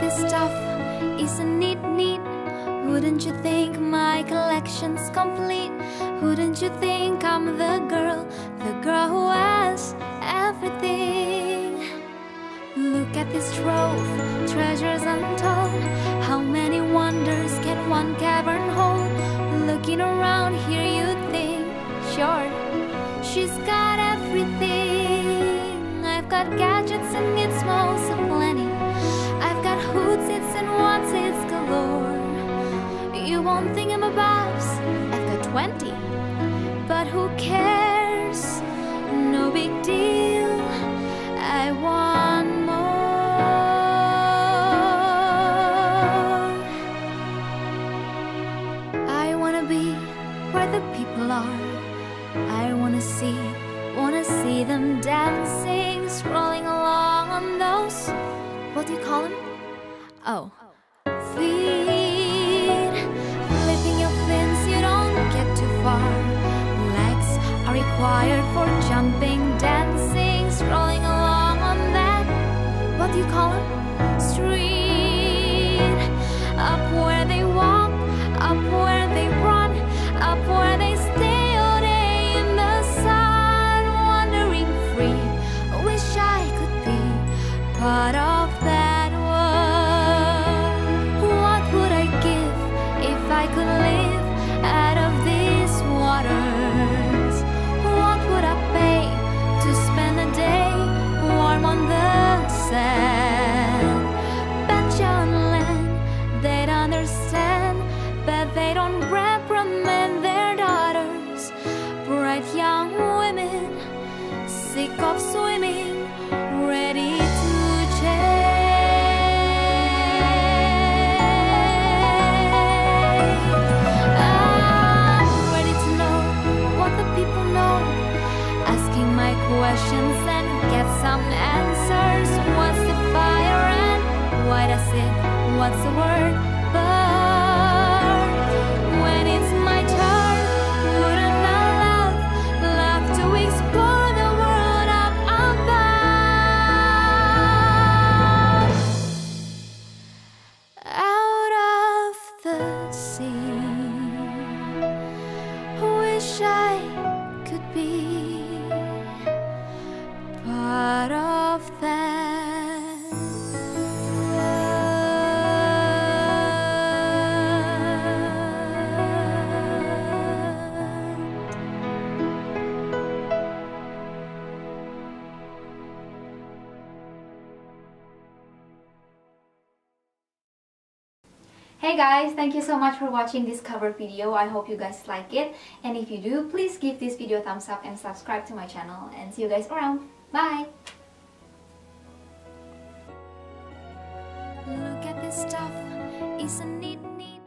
This stuff, isn't it neat? Wouldn't you think my collection's complete? Wouldn't you think I'm the girl, the girl who has everything? Look at this trove, treasures untold. How many wonders can one cavern hold? Looking around here, you think, sure, she's A boss. I've got 20. But who cares? No big deal. I want more. I wanna be where the people are. I wanna see, wanna see them dancing, strolling along on those. What do you call them? Oh, required for jumping, dancing, strolling of swimming, ready to change. I'm ready to know what the people know, asking my questions and get some answers. What's the fire and why does it? What's the word? Hey guys, thank you so much for watching this cover video. I hope you guys like it. And if you do, please give this video a thumbs up and subscribe to my channel. And see you guys around. Bye! Look at this stuff, isn't it neat?